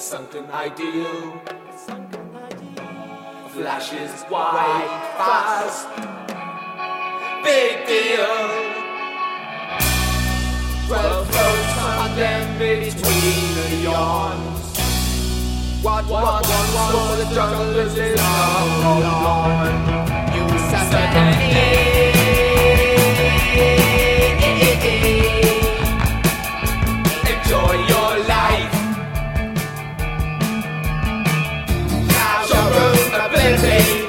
There's something ideal. Flashes wide, fast. Big deal. Twelve floats on them between the yawns. What, what, what, what, for the jungle is now on. You said take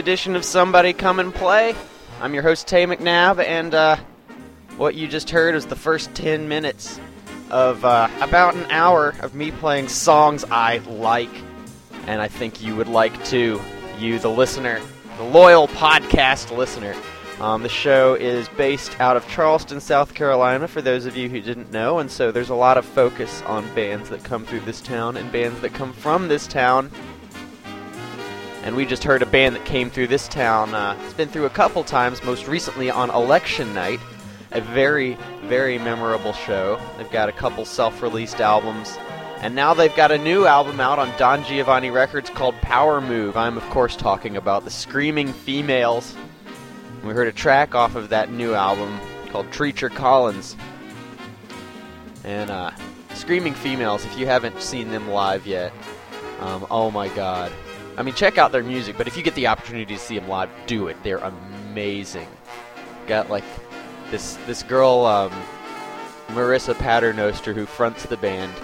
edition of Somebody Come and Play. I'm your host, Tay McNabb, and uh, what you just heard was the first 10 minutes of uh, about an hour of me playing songs I like, and I think you would like too. You, the listener, the loyal podcast listener. Um, the show is based out of Charleston, South Carolina, for those of you who didn't know, and so there's a lot of focus on bands that come through this town and bands that come from this town. And we just heard a band that came through this town. Uh, it's been through a couple times, most recently on election night. A very, very memorable show. They've got a couple self released albums. And now they've got a new album out on Don Giovanni Records called Power Move. I'm, of course, talking about the Screaming Females. We heard a track off of that new album called Treacher Collins. And uh, Screaming Females, if you haven't seen them live yet, um, oh my god. I mean, check out their music, but if you get the opportunity to see them live, do it. They're amazing. Got like this this girl, um, Marissa Paternoster, who fronts the band.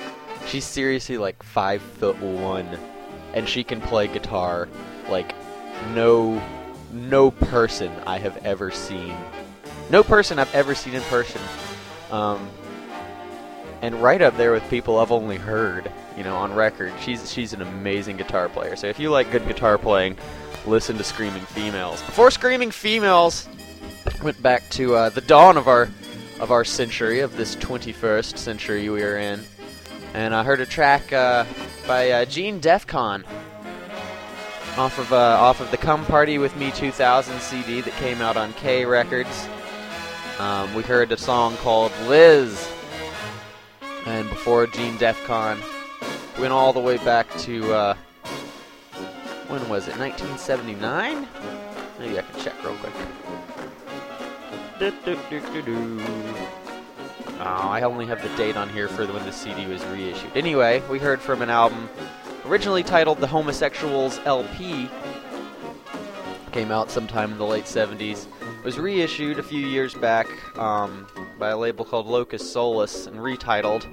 She's seriously like five foot one, and she can play guitar like no no person I have ever seen. No person I've ever seen in person. Um, and right up there with people I've only heard, you know, on record. She's she's an amazing guitar player. So if you like good guitar playing, listen to Screaming Females. Before Screaming Females went back to uh, the dawn of our of our century, of this 21st century we are in, and I heard a track uh, by uh, Gene Defcon off of uh, off of the Come Party with Me 2000 CD that came out on K Records. Um, we heard a song called Liz, and before Gene Defcon, went all the way back to uh, when was it? 1979? Maybe I can check real quick. Oh, I only have the date on here for when the CD was reissued. Anyway, we heard from an album originally titled The Homosexuals LP. Came out sometime in the late 70s. Was reissued a few years back um, by a label called Locus Solus and retitled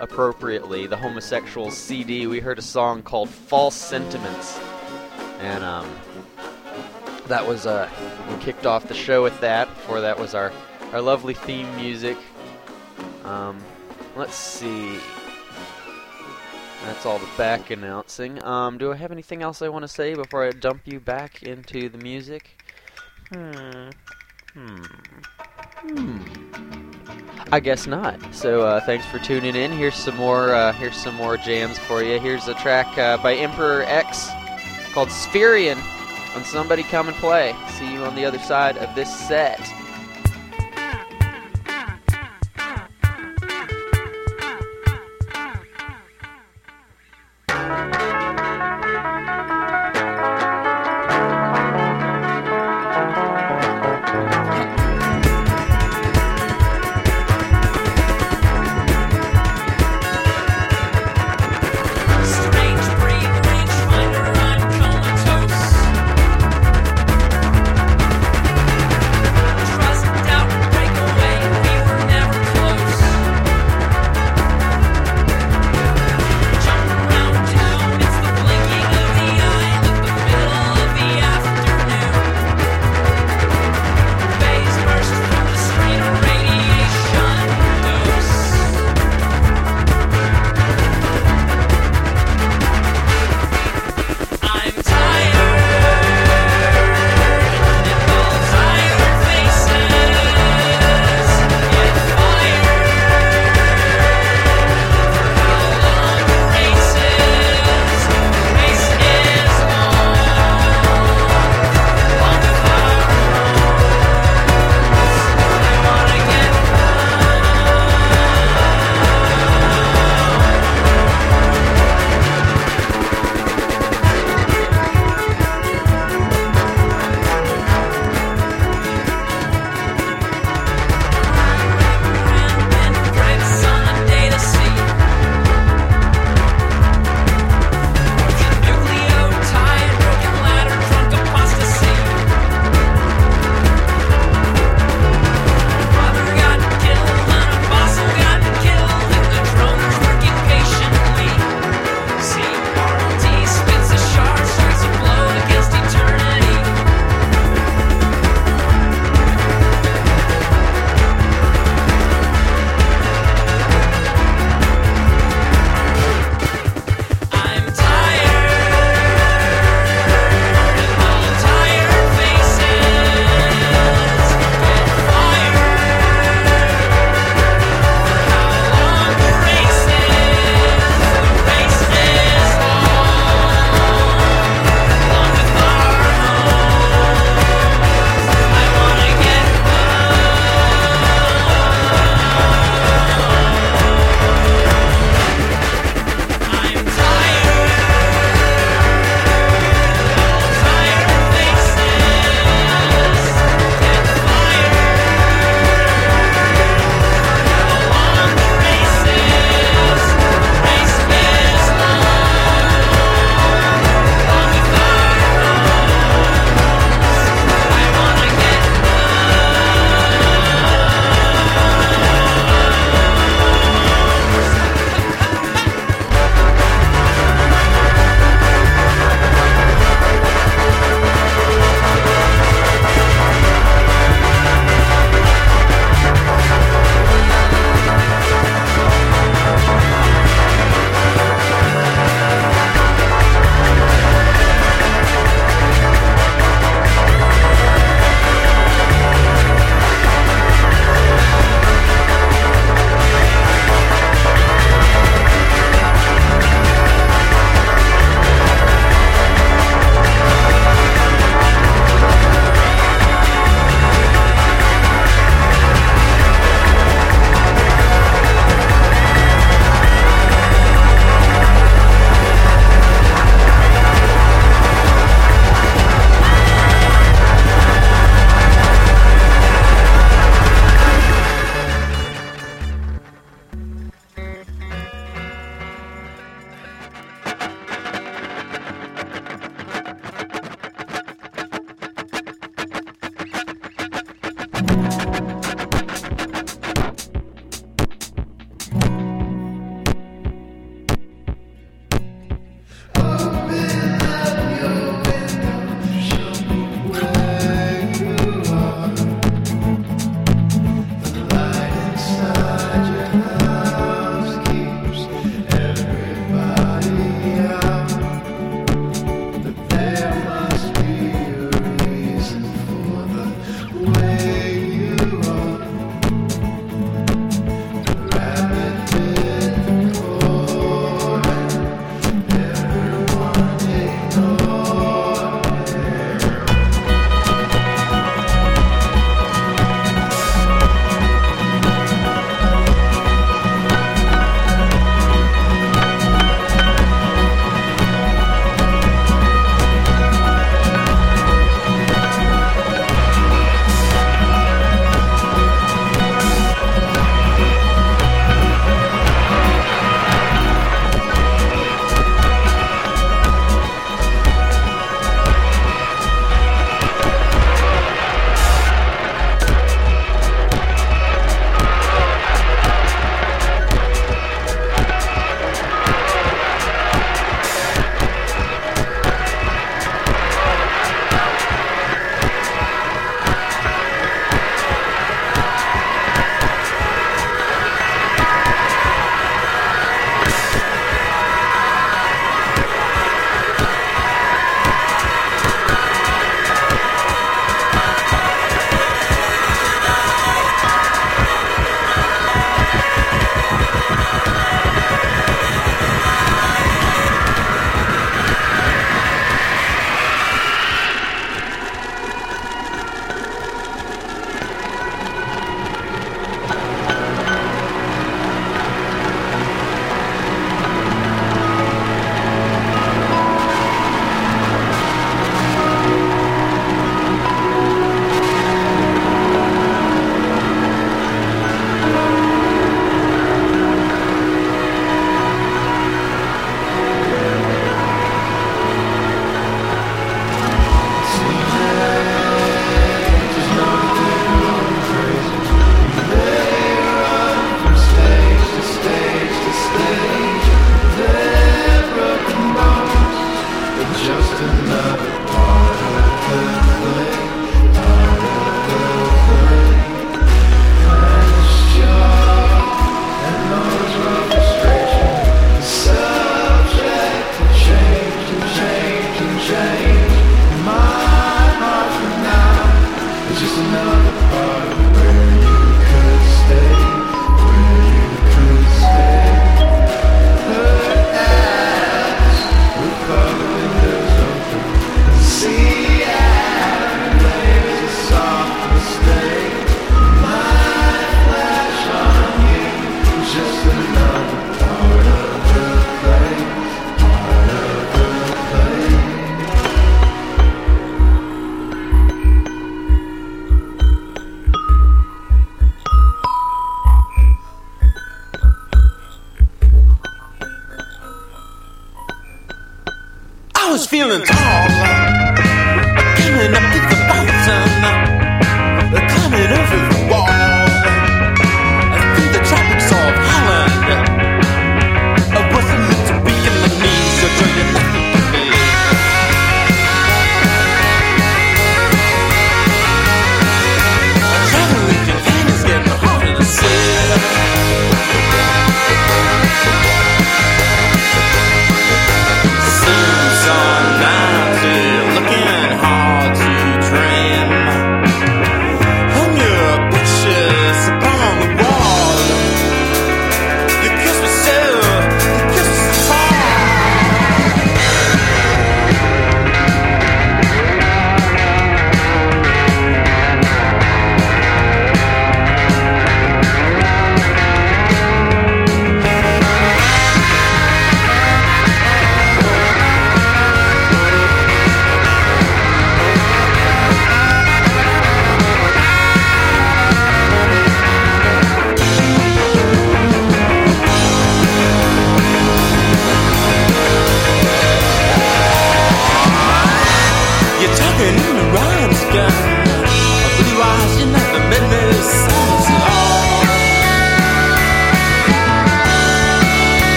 appropriately The Homosexuals CD. We heard a song called False Sentiments. And um, that was, uh, we kicked off the show with that. Before that was our, our lovely theme music. Um, let's see. That's all the back announcing. Um, do I have anything else I want to say before I dump you back into the music? Hmm. Hmm. Hmm. I guess not. So uh, thanks for tuning in. Here's some more. Uh, here's some more jams for you. Here's a track uh, by Emperor X called Spherian on Somebody Come and Play. See you on the other side of this set. Strange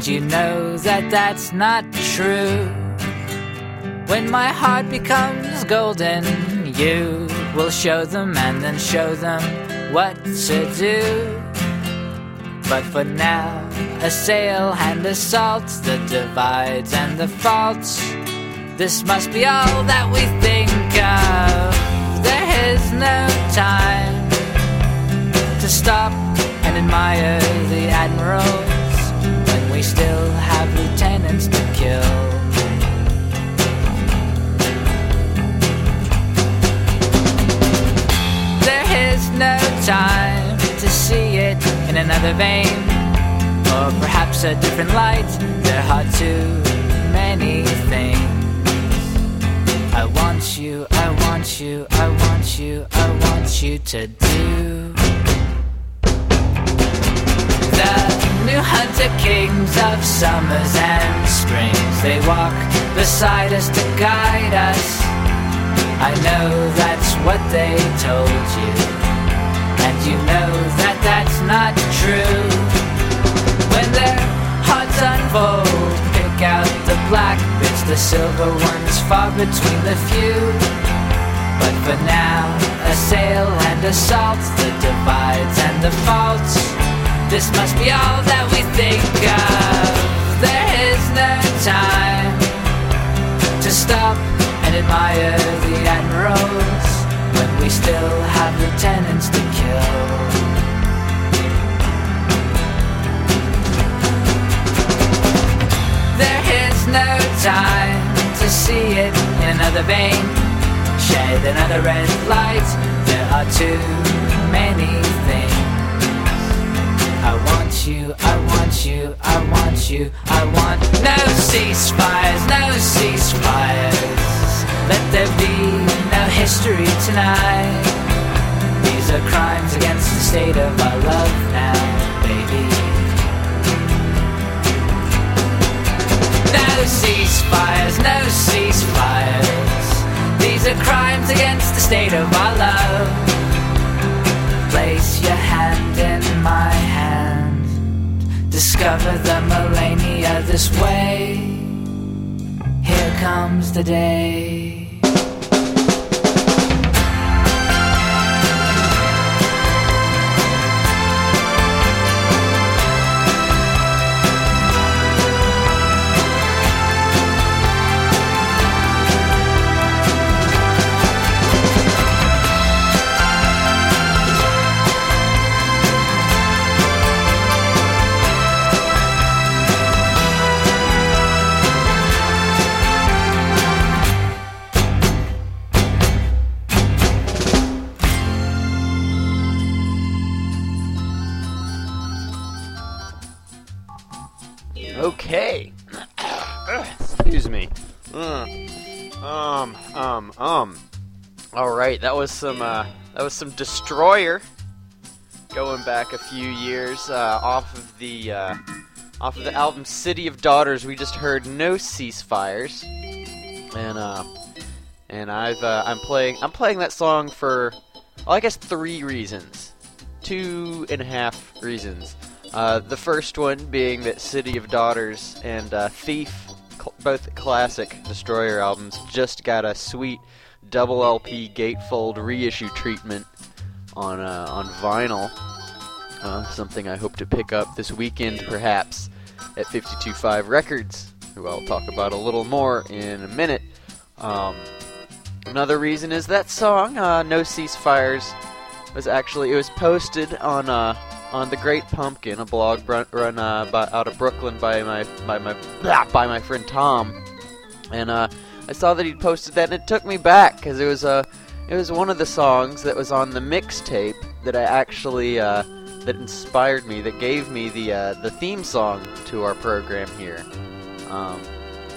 And you know that that's not true. When my heart becomes golden, you will show them and then show them what to do. But for now, assail and assault the divides and the faults. This must be all that we think of. There is no time to stop and admire the admirals when we still have lieutenants to kill. There is no time to see it in another vein, or perhaps a different light. There are too many things. I want you, I want you, I want you, I want you to do. The new hunter kings of summers and springs, they walk beside us to guide us. I know that's what they told you, and you know that that's not true. When their hearts unfold, pick out the black bits, the silver ones far between the few. But for now, assail and assault the divides and the faults. This must be all that we think of. There is no time to stop and admire the admirals when we still have lieutenants to kill. There is no time to see it in another vein, shed another red light. There are too many things. I want you, I want you, I want you, I want no ceasefires, no ceasefires. Let there be no history tonight. These are crimes against the state of our love now, baby. No ceasefires, no ceasefires. These are crimes against the state of our love. Place your hand in my hand. Discover the millennia this way. Here comes the day. Um. All right, that was some uh, that was some Destroyer. Going back a few years, uh, off of the uh, off of the album City of Daughters, we just heard No Ceasefires, and uh, and I've uh, I'm playing I'm playing that song for well, I guess three reasons, two and a half reasons. Uh, the first one being that City of Daughters and uh, Thief, both classic Destroyer albums, just got a sweet double LP gatefold reissue treatment on uh, on vinyl. Uh, something I hope to pick up this weekend, perhaps, at 525 Records, who I'll talk about a little more in a minute. Um, another reason is that song, uh, "No Ceasefires," was actually it was posted on uh, on the Great Pumpkin, a blog run, run uh, by, out of Brooklyn by my by my blah, by my friend Tom, and uh, I saw that he'd posted that, and it took me back because it was uh, it was one of the songs that was on the mixtape that I actually uh, that inspired me, that gave me the uh, the theme song to our program here. Um,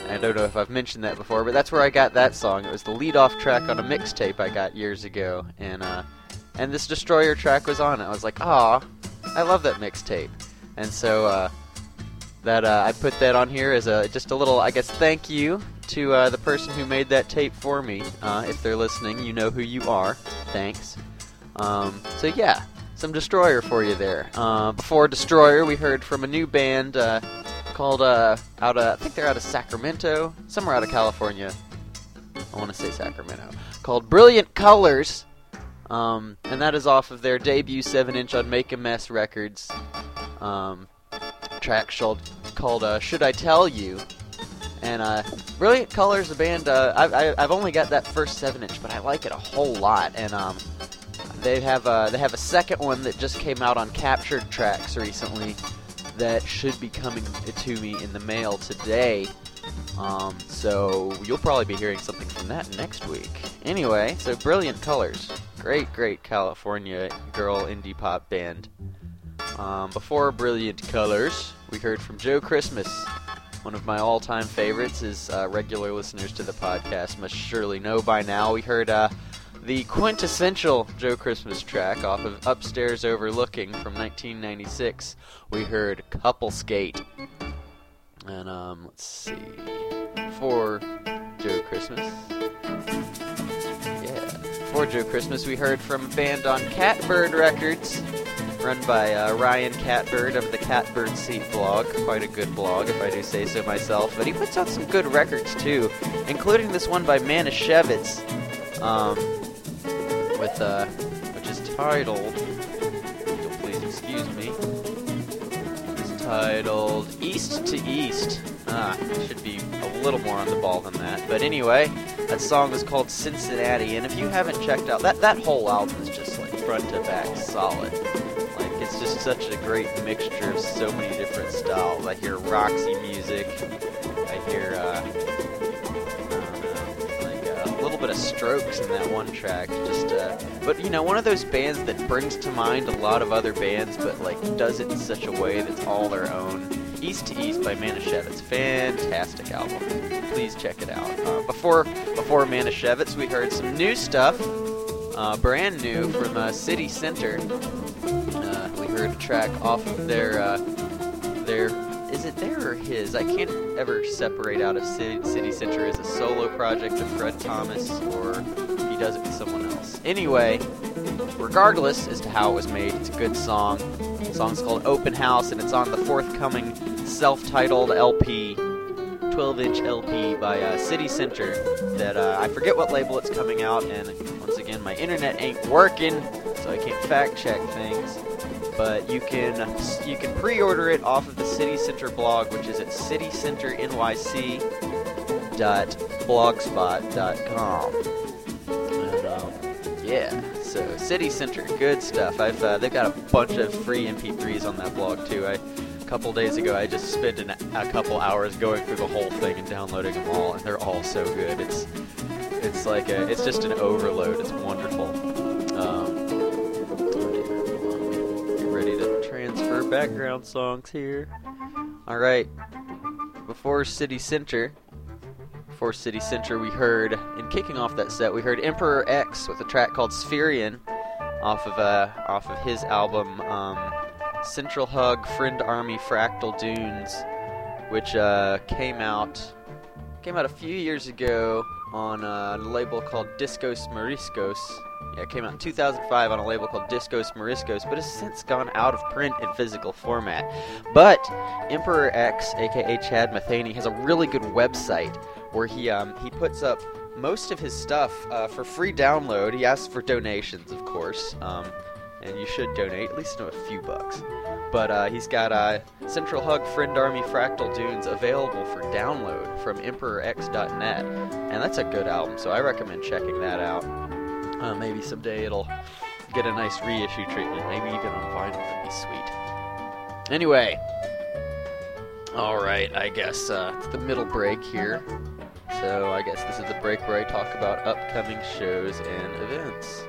I don't know if I've mentioned that before, but that's where I got that song. It was the lead-off track on a mixtape I got years ago, and uh, and this Destroyer track was on it. I was like, ah, I love that mixtape, and so uh, that uh, I put that on here as a just a little, I guess, thank you to uh, the person who made that tape for me. Uh, if they're listening, you know who you are. Thanks. Um, so yeah, some Destroyer for you there. Uh, before Destroyer, we heard from a new band uh, called uh, out of I think they're out of Sacramento, somewhere out of California. I want to say Sacramento. Called Brilliant Colors. Um, and that is off of their debut 7 inch on Make a Mess Records. Um, track called, called uh, Should I Tell You? And uh, Brilliant Colors, the band, uh, I've, I- I've only got that first 7 inch, but I like it a whole lot. And um, they have a, they have a second one that just came out on Captured Tracks recently that should be coming to me in the mail today. Um, so you'll probably be hearing something from that next week. Anyway, so Brilliant Colors, great, great California girl indie pop band. Um, before Brilliant Colors, we heard from Joe Christmas. One of my all-time favorites, is uh, regular listeners to the podcast must surely know by now. We heard uh, the quintessential Joe Christmas track off of Upstairs Overlooking from 1996. We heard Couple Skate. And um, let's see. For Joe Christmas. For Joe Christmas, we heard from a band on Catbird Records, run by uh, Ryan Catbird of the Catbird Seat blog. Quite a good blog, if I do say so myself. But he puts out some good records too, including this one by Manishevitz, um, with uh, which is titled. You'll please excuse me. Titled East to East. Ah, should be a little more on the ball than that. But anyway, that song is called Cincinnati, and if you haven't checked out that that whole album is just like front to back solid. Like it's just such a great mixture of so many different styles. I hear Roxy music. I hear uh, little bit of Strokes in that one track. Just uh, but you know, one of those bands that brings to mind a lot of other bands, but like does it in such a way that's all their own. East to East by Manishevitz, fantastic album. Please check it out. Uh, before before Manishevitz, we heard some new stuff, uh, brand new from uh, City Center. Uh, we heard a track off of their uh, their is it their or his? I can't ever separate out if City, Center is a solo project of Fred Thomas or he does it with someone else. Anyway, regardless as to how it was made, it's a good song. The song's called Open House and it's on the forthcoming self-titled LP, 12-inch LP by uh, City Center. That uh, I forget what label it's coming out, and once again, my internet ain't working, so I can't fact-check things. But you can you can pre-order it off of the City Center blog, which is at citycenternyc.blogspot.com. And um, yeah, so City Center, good stuff. I've uh, they've got a bunch of free MP3s on that blog too. I a couple days ago I just spent an, a couple hours going through the whole thing and downloading them all, and they're all so good. It's it's like a, it's just an overload. It's wonderful. Transfer background songs here. All right. Before City Center, before City Center, we heard, in kicking off that set, we heard Emperor X with a track called Spherian off of uh, off of his album um, Central Hug Friend Army Fractal Dunes, which uh, came out came out a few years ago on a label called Discos Mariscos. Yeah, it came out in 2005 on a label called Discos Mariscos, but has since gone out of print in physical format. But Emperor X, aka Chad Matheny, has a really good website where he um, he puts up most of his stuff uh, for free download. He asks for donations, of course, um, and you should donate at least a few bucks. But uh, he's got uh, Central Hug Friend Army Fractal Dunes available for download from EmperorX.net, and that's a good album. So I recommend checking that out. Uh, maybe someday it'll get a nice reissue treatment, maybe even on vinyl. That'd be sweet. Anyway, all right. I guess uh, it's the middle break here. So I guess this is the break where I talk about upcoming shows and events.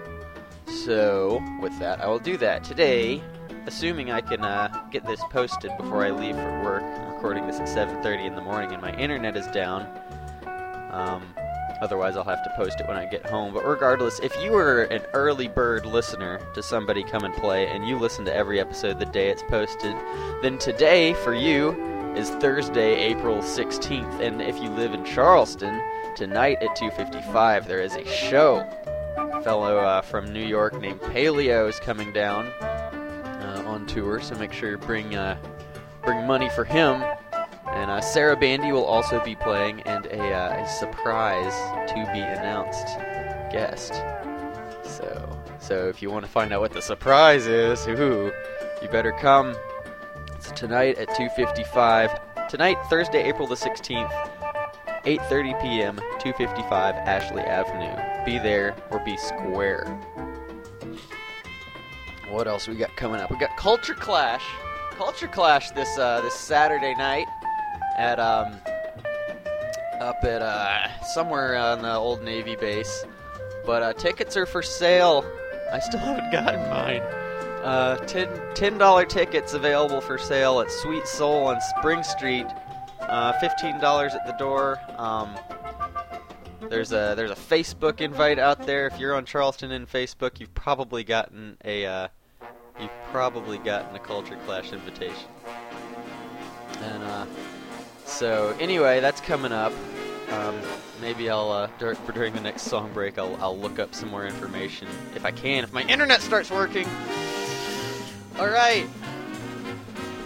So with that, I will do that today. Assuming I can uh, get this posted before I leave for work. I'm recording this at 7:30 in the morning, and my internet is down. Um, otherwise, I'll have to post it when I get home. But regardless, if you were an early bird listener to somebody come and play, and you listen to every episode the day it's posted, then today for you is Thursday, April 16th. And if you live in Charleston, tonight at 2:55 there is a show. A fellow uh, from New York named Paleo is coming down uh, on tour, so make sure you bring uh, bring money for him. And uh, Sarah Bandy will also be playing, and a, uh, a surprise to be announced guest. So, so if you want to find out what the surprise is, ooh, you better come. It's tonight at 2:55. Tonight, Thursday, April the 16th, 8:30 p.m., 255 Ashley Avenue. Be there or be square. What else we got coming up? We got Culture Clash. Culture Clash this uh, this Saturday night at um up at uh somewhere on the old Navy base. But uh, tickets are for sale. I still haven't gotten mine. Uh, ten ten dollar tickets available for sale at Sweet Soul on Spring Street. Uh, Fifteen dollars at the door. Um, there's a there's a Facebook invite out there. If you're on Charleston in Facebook, you've probably gotten a uh, you've probably gotten a Culture Clash invitation. And uh, so anyway, that's coming up. Um, maybe I'll uh, dur- during the next song break, I'll I'll look up some more information if I can. If my internet starts working. All right.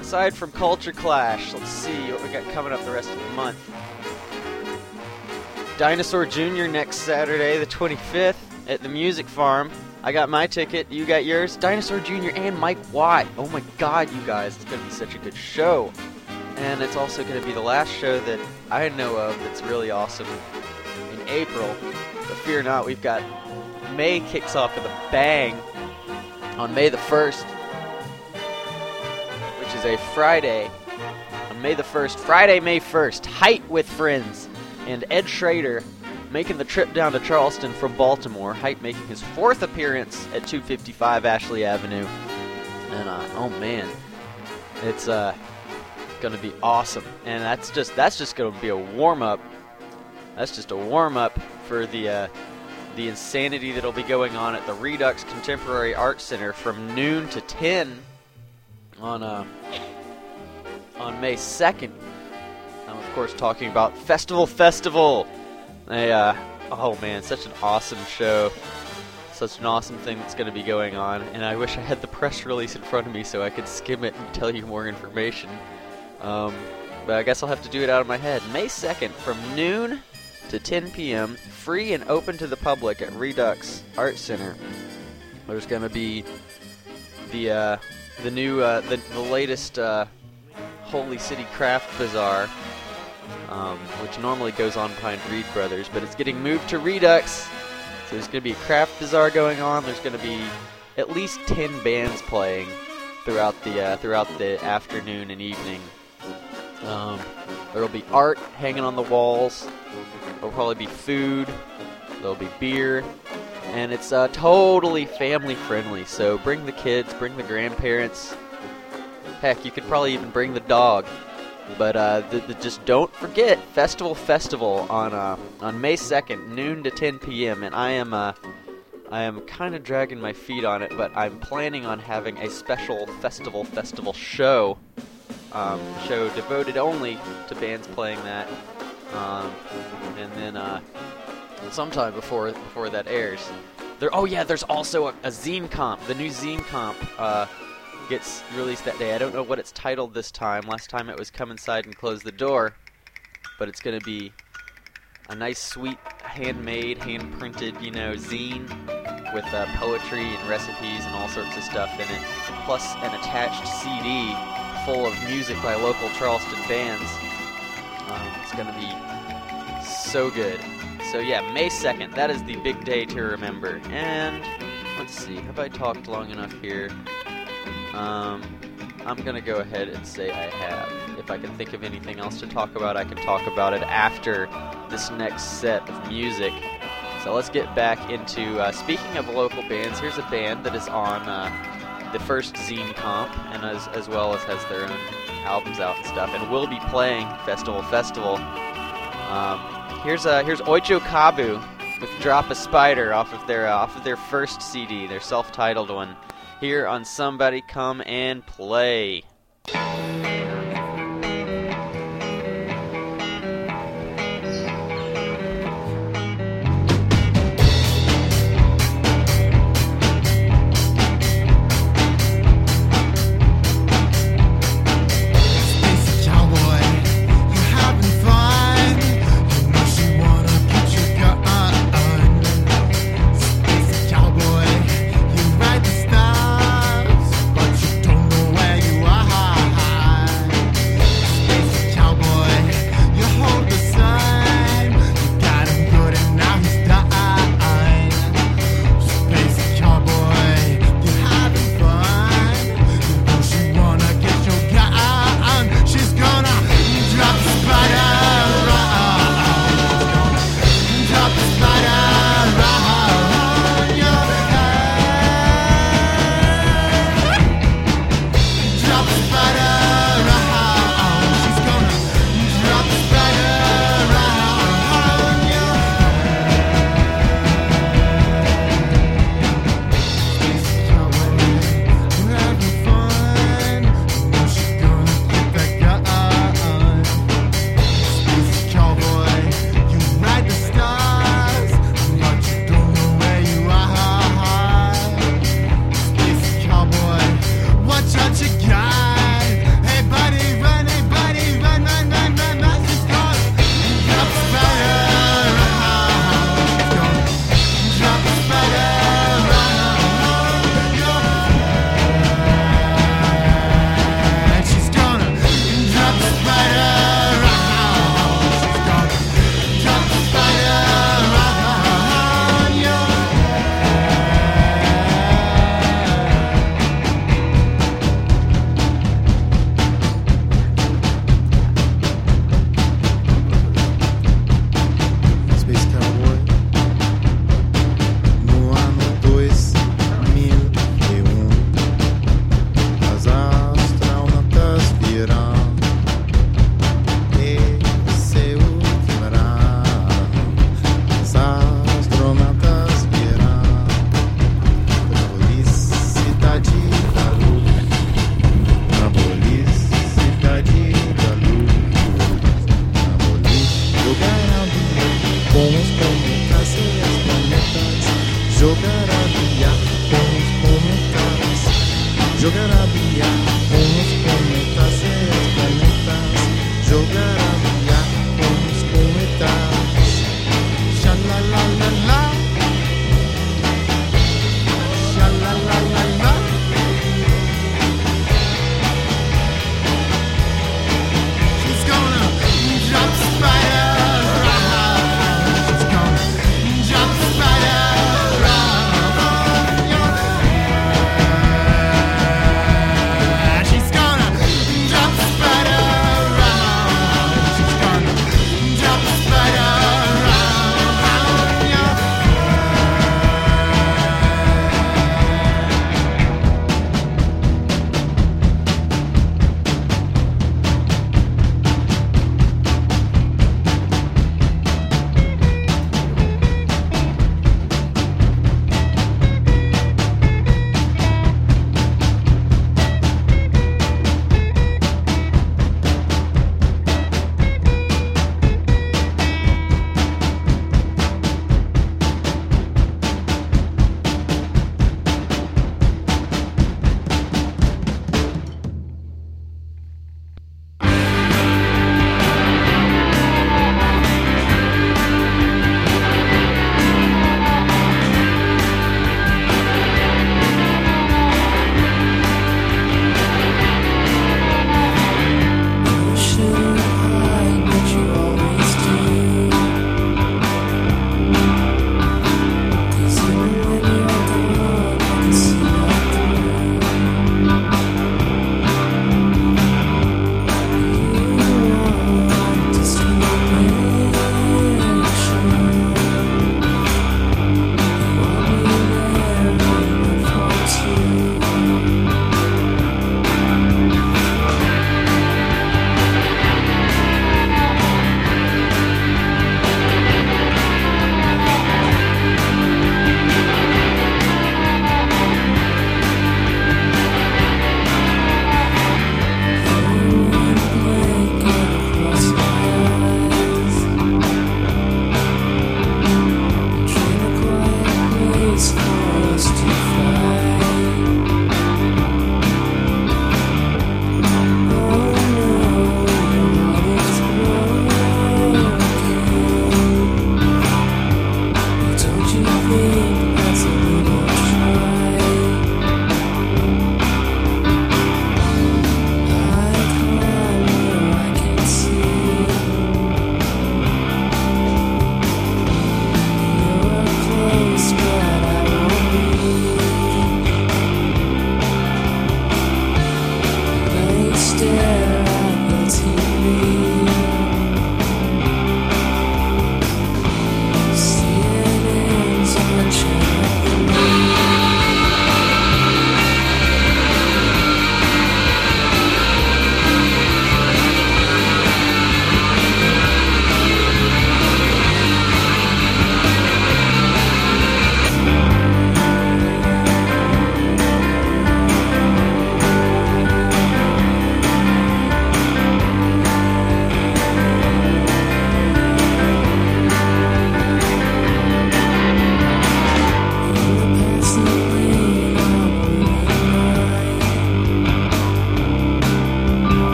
Aside from Culture Clash, let's see what we got coming up the rest of the month. Dinosaur Jr. next Saturday, the 25th, at the Music Farm. I got my ticket. You got yours. Dinosaur Jr. and Mike Watt. Oh my God, you guys! It's gonna be such a good show. And it's also gonna be the last show that I know of that's really awesome in April. But fear not, we've got May kicks off with a bang on May the 1st, which is a Friday. On May the 1st, Friday, May 1st, Height with Friends and Ed Schrader making the trip down to Charleston from Baltimore. Height making his fourth appearance at 255 Ashley Avenue. And uh, oh man, it's uh, gonna be awesome. And that's just that's just gonna be a warm up. That's just a warm up for the uh, the insanity that'll be going on at the Redux Contemporary Art Center from noon to 10 on uh, on May 2nd. I'm of course talking about Festival Festival. A, uh, oh man, such an awesome show. Such an awesome thing that's going to be going on, and I wish I had the press release in front of me so I could skim it and tell you more information. Um, but I guess I'll have to do it out of my head. May 2nd, from noon to 10 p.m., free and open to the public at Redux Art Center. There's going to be the uh, the new uh, the, the latest uh, Holy City Craft Bazaar, um, which normally goes on behind Read Brothers, but it's getting moved to Redux. So there's going to be a craft bazaar going on. There's going to be at least 10 bands playing throughout the uh, throughout the afternoon and evening. Um, there'll be art hanging on the walls. There'll probably be food. There'll be beer, and it's uh, totally family friendly. So bring the kids, bring the grandparents. Heck, you could probably even bring the dog. But uh, the, the, just don't forget Festival Festival on uh, on May second, noon to 10 p.m. And I am uh, I am kind of dragging my feet on it, but I'm planning on having a special Festival Festival show, um, show devoted only to bands playing that. Um, and then uh, sometime before before that airs, there. Oh yeah, there's also a, a zine comp. The new zine comp. Uh, gets released that day. I don't know what it's titled this time. Last time it was Come Inside and Close the Door. But it's going to be a nice, sweet, handmade, hand printed, you know, zine with uh, poetry and recipes and all sorts of stuff in it. Plus an attached CD full of music by local Charleston bands. Um, it's going to be so good. So, yeah, May 2nd. That is the big day to remember. And let's see. Have I talked long enough here? Um, I'm gonna go ahead and say I have. If I can think of anything else to talk about, I can talk about it after this next set of music. So let's get back into. Uh, speaking of local bands, here's a band that is on uh, the first zine comp, and as as well as has their own albums out and stuff, and will be playing Festival Festival. Um, here's uh, here's Oicho Kabu with Drop a Spider off of their uh, off of their first CD, their self-titled one here on Somebody Come and Play.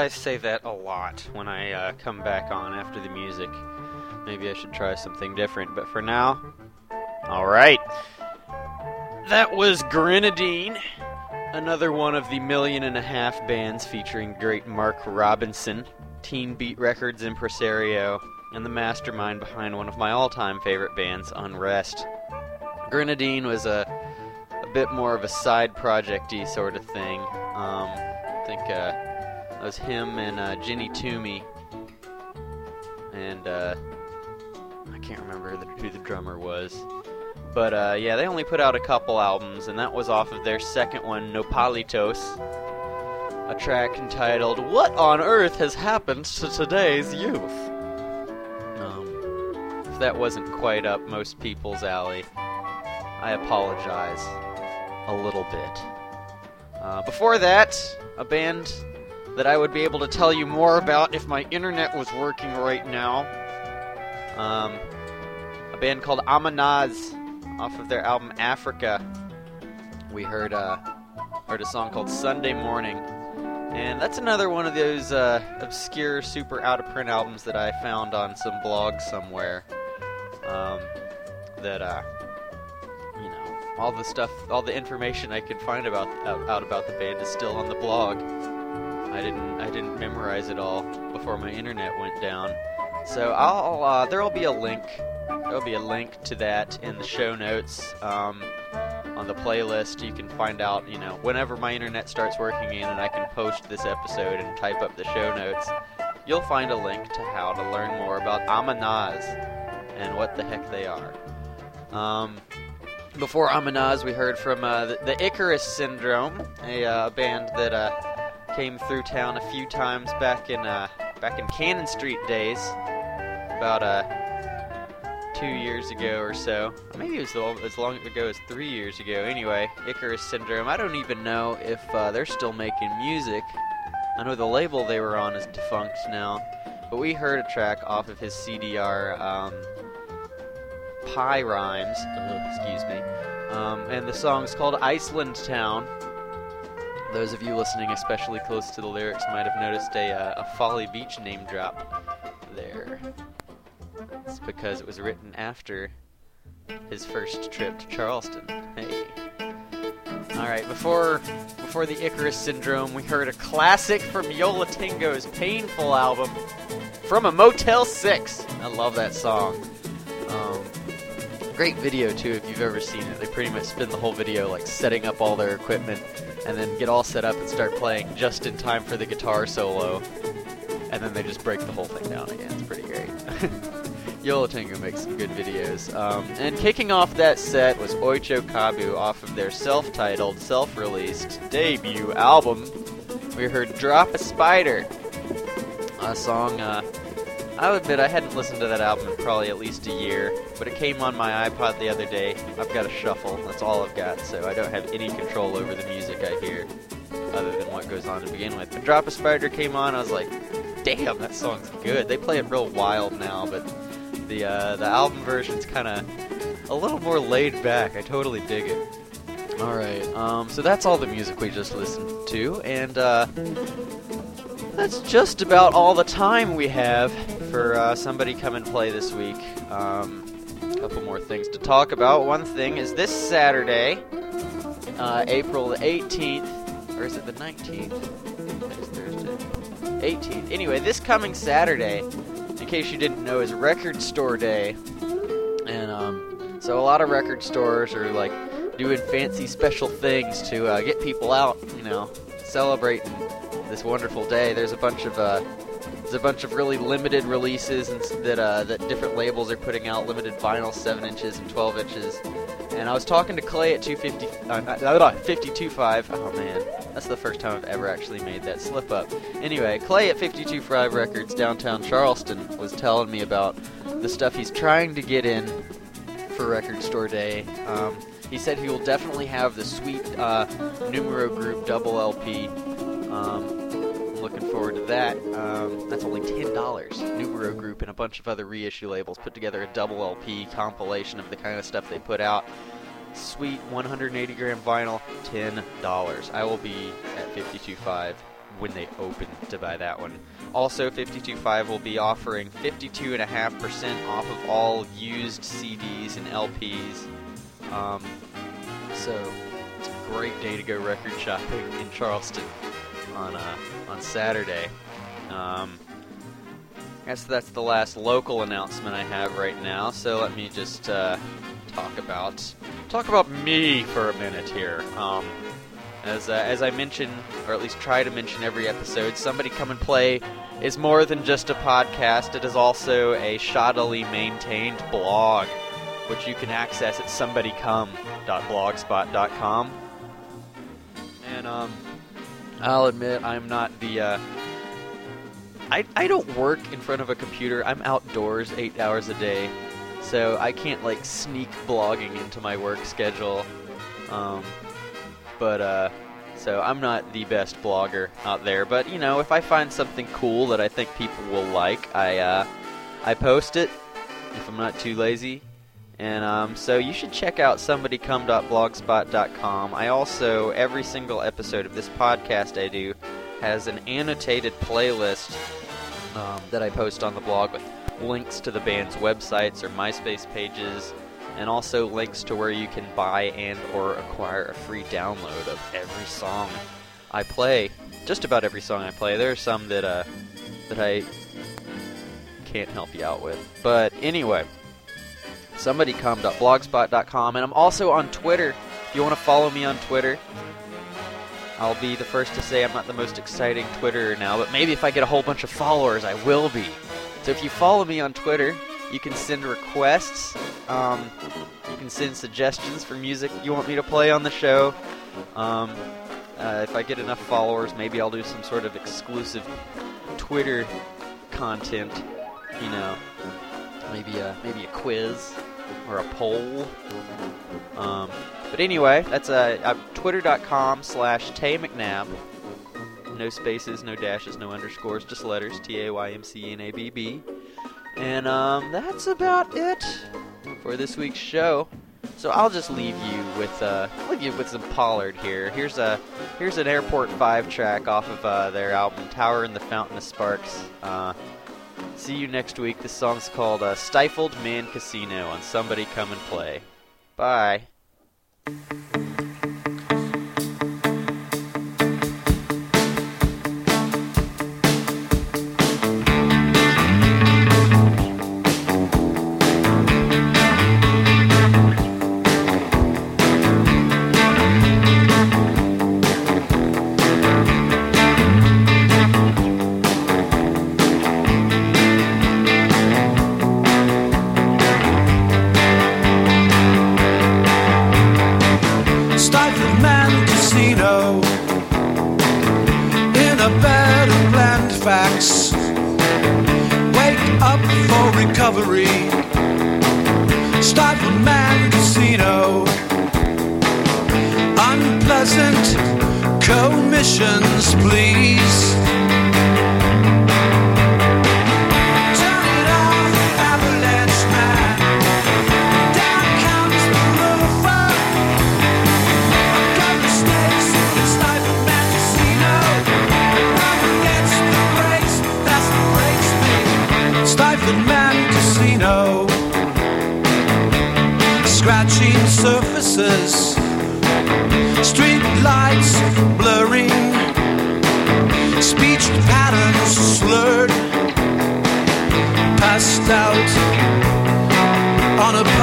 I say that a lot when I uh, come back on after the music. Maybe I should try something different, but for now, all right. That was Grenadine, another one of the million and a half bands featuring great Mark Robinson, Teen Beat Records impresario, and the mastermind behind one of my all-time favorite bands, Unrest. Grenadine was a a bit more of a side projecty sort of thing. Um, I think uh, it was him and uh, Jenny Toomey, and uh, I can't remember the, who the drummer was. But uh, yeah, they only put out a couple albums, and that was off of their second one, Nopalitos, a track entitled "What on Earth Has Happened to Today's Youth." Um, if that wasn't quite up most people's alley, I apologize a little bit. Uh, before that, a band that I would be able to tell you more about if my internet was working right now. Um, a band called Amanaz, off of their album Africa. We heard uh, heard a song called Sunday Morning, and that's another one of those uh, obscure, super out of print albums that I found on some blog somewhere. Um, that uh, you know, all the stuff, all the information I could find about out, out about the band is still on the blog. I didn't, I didn't memorize it all before my internet went down. So I'll, uh, there'll be a link. There'll be a link to that in the show notes. Um, on the playlist, you can find out, you know, whenever my internet starts working again and I can post this episode and type up the show notes, you'll find a link to how to learn more about Amanaz and what the heck they are. Um, before Amanaz, we heard from uh, the, the Icarus Syndrome, a uh, band that uh, came through town a few times back in uh, back in Cannon Street days, about uh, two years ago or so. Maybe it was as long ago as three years ago. Anyway, Icarus Syndrome. I don't even know if uh, they're still making music. I know the label they were on is defunct now, but we heard a track off of his CDR, um, Pie Rhymes, ugh, excuse me, um, and the song's called Iceland Town. Those of you listening especially close to the lyrics might have noticed a, uh, a Folly Beach name drop there. It's because it was written after his first trip to Charleston. Hey. All right, before before the Icarus Syndrome, we heard a classic from Yo La Tengo's Painful album from a Motel 6. I love that song. Um, great video too if you've ever seen it. They pretty much spend the whole video like setting up all their equipment and then get all set up and start playing just in time for the guitar solo. And then they just break the whole thing down again. It's pretty great. Yo La Tengo makes some good videos. Um, and kicking off that set was Oicho Kabu off of their self-titled, self-released debut album. We heard Drop a Spider, a song uh, I'll admit I hadn't listened to that album in probably at least a year, but it came on my iPod the other day. I've got a shuffle, that's all I've got, so I don't have any control over the music I hear, other than what goes on to begin with. But Drop a Spider came on, I was like, damn, that song's good. They play it real wild now, but the uh, the album version's kind of a little more laid back. I totally dig it. All right, um, so that's all the music we just listened to, and uh, that's just about all the time we have for uh, somebody come and play this week. Um, a couple more things to talk about. One thing is this Saturday, uh, April the 18th, or is it the 19th? Next Thursday. 18th. Anyway, this coming Saturday, in case you didn't know, is Record Store Day. And um, so a lot of record stores are like doing fancy special things to uh, get people out, you know, celebrating this wonderful day. There's a bunch of uh, there's a bunch of really limited releases and that uh, that different labels are putting out, limited vinyl, seven inches and 12 inches. And I was talking to Clay at 250, uh, not- not 52.5. Oh man, that's the first time I've ever actually made that slip up. Anyway, Clay at 52.5 Records downtown Charleston was telling me about the stuff he's trying to get in for Record Store Day. Um, he said he will definitely have the sweet uh, Numero Group double LP. Um, looking forward to that. Um, that's only ten dollars. Numero Group and a bunch of other reissue labels put together a double LP compilation of the kind of stuff they put out. Sweet 180 gram vinyl, ten dollars. I will be at 52.5 when they open to buy that one. Also, 52.5 will be offering 52.5% off of all used CDs and LPs. Um, so it's a great day to go record shopping in Charleston on uh, on Saturday. Um, I guess that's the last local announcement I have right now. So let me just uh, talk about talk about me for a minute here. Um, as uh, as I mention, or at least try to mention every episode, somebody come and play is more than just a podcast. It is also a shoddily maintained blog, which you can access at somebodycome.blogspot.com. And um, I'll admit I'm not the. Uh, I I don't work in front of a computer. I'm outdoors eight hours a day, so I can't like sneak blogging into my work schedule. Um, but uh, so I'm not the best blogger out there. But you know, if I find something cool that I think people will like, I uh, I post it if I'm not too lazy. And um, so you should check out somebodycome.blogspot.com. I also every single episode of this podcast I do has an annotated playlist um, that I post on the blog with links to the band's websites or MySpace pages, and also links to where you can buy and or acquire a free download of every song I play. Just about every song I play. There are some that uh, that I can't help you out with, but anyway, somebodycome.blogspot.com, and I'm also on Twitter. If you want to follow me on Twitter, I'll be the first to say I'm not the most exciting Twitterer now, but maybe if I get a whole bunch of followers, I will be. So if you follow me on Twitter, you can send requests. Um, you can send suggestions for music you want me to play on the show. Um, uh, if I get enough followers, maybe I'll do some sort of exclusive Twitter content. You know, maybe a maybe a quiz or a poll. Um, but anyway, that's uh, uh, twitter.com slash Tay McNabb. no spaces, no dashes, no underscores, just letters T A Y M C N A B B. And um, that's about it for this week's show. So I'll just leave you with uh, leave you with some Pollard here. Here's a here's an Airport Five track off of uh, their album Tower in the Fountain of Sparks. Uh, see you next week. This song's called uh, Stifled Man Casino on Somebody Come and Play. Bye.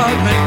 On